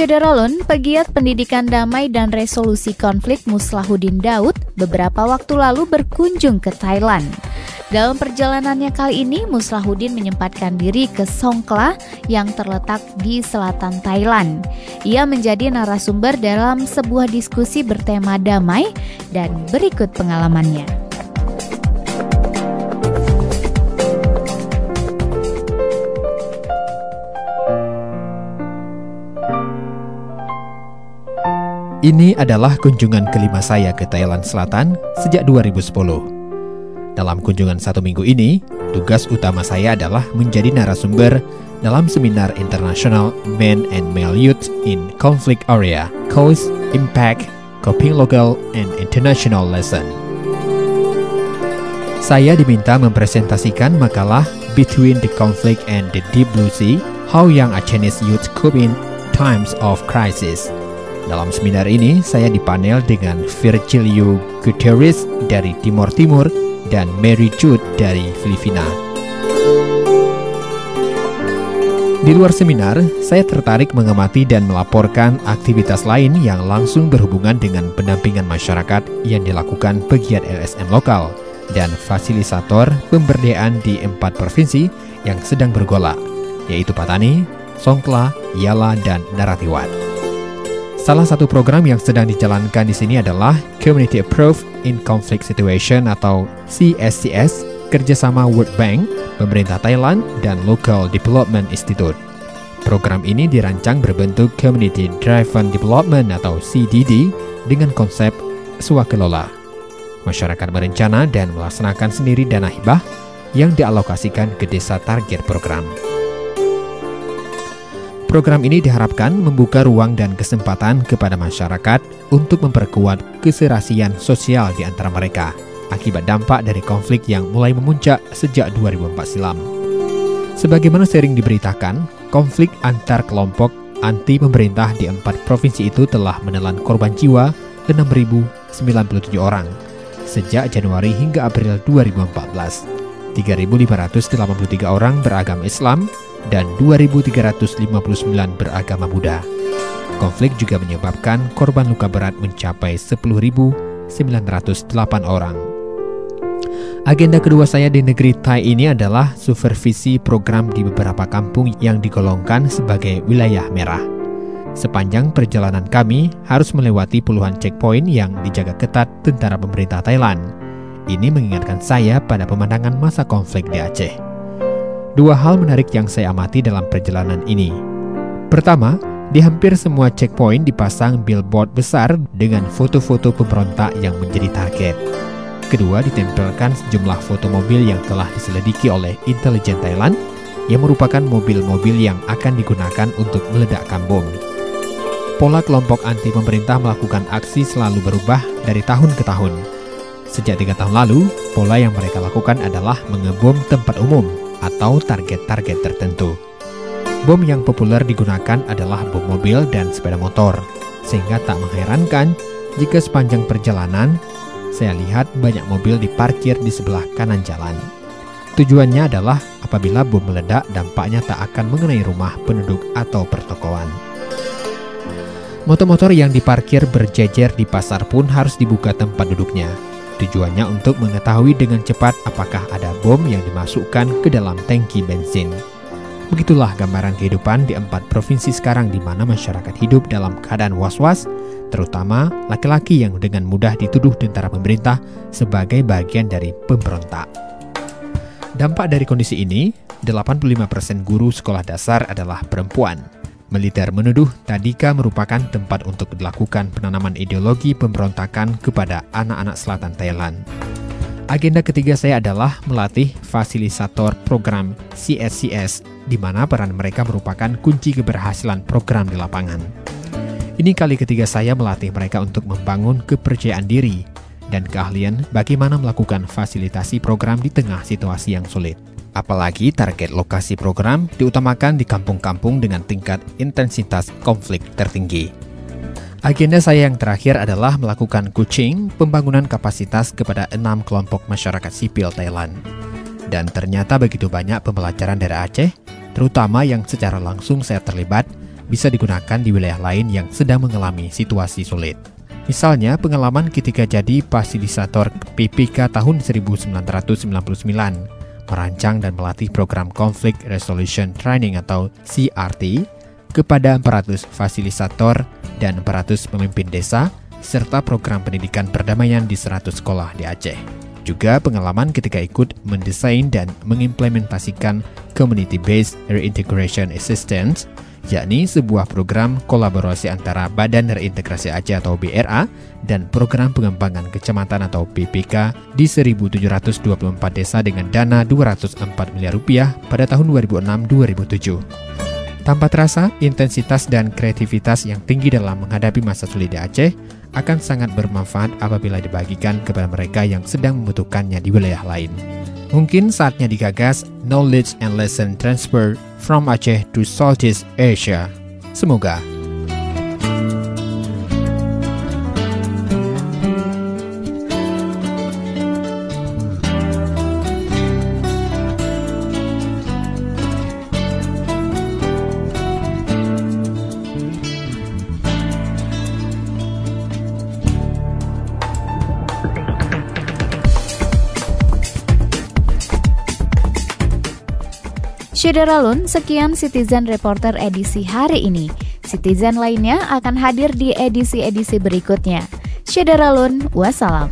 Syederolun, pegiat pendidikan damai dan resolusi konflik Muslahuddin Daud, beberapa waktu lalu berkunjung ke Thailand. Dalam perjalanannya kali ini, Muslahuddin menyempatkan diri ke Songkla yang terletak di selatan Thailand. Ia menjadi narasumber dalam sebuah diskusi bertema damai dan berikut pengalamannya. Ini adalah kunjungan kelima saya ke Thailand Selatan sejak 2010. Dalam kunjungan satu minggu ini, tugas utama saya adalah menjadi narasumber dalam seminar internasional Men and Male Youth in Conflict Area, Cause, Impact, Coping Local, and International Lesson. Saya diminta mempresentasikan makalah Between the Conflict and the Deep Blue Sea, How Young Chinese Youth Cope in Times of Crisis dalam seminar ini, saya dipanel dengan Virgilio Gutierrez dari Timor Timur dan Mary Jude dari Filipina. Di luar seminar, saya tertarik mengamati dan melaporkan aktivitas lain yang langsung berhubungan dengan pendampingan masyarakat yang dilakukan pegiat LSM lokal dan fasilisator pemberdayaan di empat provinsi yang sedang bergolak, yaitu Patani, Songkla, Yala, dan Naratiwat. Salah satu program yang sedang dijalankan di sini adalah Community Approved in Conflict Situation atau CSCS kerjasama World Bank, pemerintah Thailand, dan Local Development Institute. Program ini dirancang berbentuk Community Driven Development atau CDD dengan konsep swakelola. Masyarakat berencana dan melaksanakan sendiri dana hibah yang dialokasikan ke desa target program. Program ini diharapkan membuka ruang dan kesempatan kepada masyarakat untuk memperkuat keserasian sosial di antara mereka akibat dampak dari konflik yang mulai memuncak sejak 2004 silam. Sebagaimana sering diberitakan, konflik antar kelompok anti pemerintah di empat provinsi itu telah menelan korban jiwa 6.097 orang sejak Januari hingga April 2014. 3.583 orang beragama Islam dan 2.359 beragama Buddha. Konflik juga menyebabkan korban luka berat mencapai 10.908 orang. Agenda kedua saya di negeri Thai ini adalah supervisi program di beberapa kampung yang digolongkan sebagai wilayah merah. Sepanjang perjalanan kami harus melewati puluhan checkpoint yang dijaga ketat tentara pemerintah Thailand. Ini mengingatkan saya pada pemandangan masa konflik di Aceh. Dua hal menarik yang saya amati dalam perjalanan ini. Pertama, di hampir semua checkpoint dipasang billboard besar dengan foto-foto pemberontak yang menjadi target. Kedua, ditempelkan sejumlah foto mobil yang telah diselidiki oleh intelijen Thailand yang merupakan mobil-mobil yang akan digunakan untuk meledakkan bom. Pola kelompok anti pemerintah melakukan aksi selalu berubah dari tahun ke tahun. Sejak tiga tahun lalu, pola yang mereka lakukan adalah mengebom tempat umum atau target-target tertentu. Bom yang populer digunakan adalah bom mobil dan sepeda motor, sehingga tak mengherankan jika sepanjang perjalanan saya lihat banyak mobil diparkir di sebelah kanan jalan. Tujuannya adalah apabila bom meledak dampaknya tak akan mengenai rumah penduduk atau pertokoan. Motor-motor yang diparkir berjejer di pasar pun harus dibuka tempat duduknya Tujuannya untuk mengetahui dengan cepat apakah ada bom yang dimasukkan ke dalam tangki bensin. Begitulah gambaran kehidupan di empat provinsi sekarang di mana masyarakat hidup dalam keadaan was-was, terutama laki-laki yang dengan mudah dituduh tentara pemerintah sebagai bagian dari pemberontak. Dampak dari kondisi ini, 85% guru sekolah dasar adalah perempuan. Militer menuduh Tadika merupakan tempat untuk dilakukan penanaman ideologi pemberontakan kepada anak-anak selatan Thailand. Agenda ketiga saya adalah melatih fasilisator program CSCS, di mana peran mereka merupakan kunci keberhasilan program di lapangan. Ini kali ketiga saya melatih mereka untuk membangun kepercayaan diri dan keahlian bagaimana melakukan fasilitasi program di tengah situasi yang sulit. Apalagi target lokasi program diutamakan di kampung-kampung dengan tingkat intensitas konflik tertinggi. Agenda saya yang terakhir adalah melakukan coaching pembangunan kapasitas kepada enam kelompok masyarakat sipil Thailand. Dan ternyata begitu banyak pembelajaran dari Aceh, terutama yang secara langsung saya terlibat, bisa digunakan di wilayah lain yang sedang mengalami situasi sulit. Misalnya pengalaman ketika jadi fasilisator PPK tahun 1999, merancang dan melatih program Conflict Resolution Training atau CRT kepada 400 fasilisator dan 400 pemimpin desa, serta program pendidikan perdamaian di 100 sekolah di Aceh. Juga pengalaman ketika ikut mendesain dan mengimplementasikan Community-Based Reintegration Assistance, yakni sebuah program kolaborasi antara Badan Reintegrasi Aceh atau BRA dan Program Pengembangan Kecamatan atau PPK di 1724 desa dengan dana 204 miliar rupiah pada tahun 2006-2007. Tanpa terasa, intensitas dan kreativitas yang tinggi dalam menghadapi masa sulit di Aceh akan sangat bermanfaat apabila dibagikan kepada mereka yang sedang membutuhkannya di wilayah lain. Mungkin saatnya digagas Knowledge and Lesson Transfer from Aceh to Southeast Asia. Semoga Syederalun, sekian Citizen Reporter edisi hari ini. Citizen lainnya akan hadir di edisi-edisi berikutnya. Syederalun, wassalam.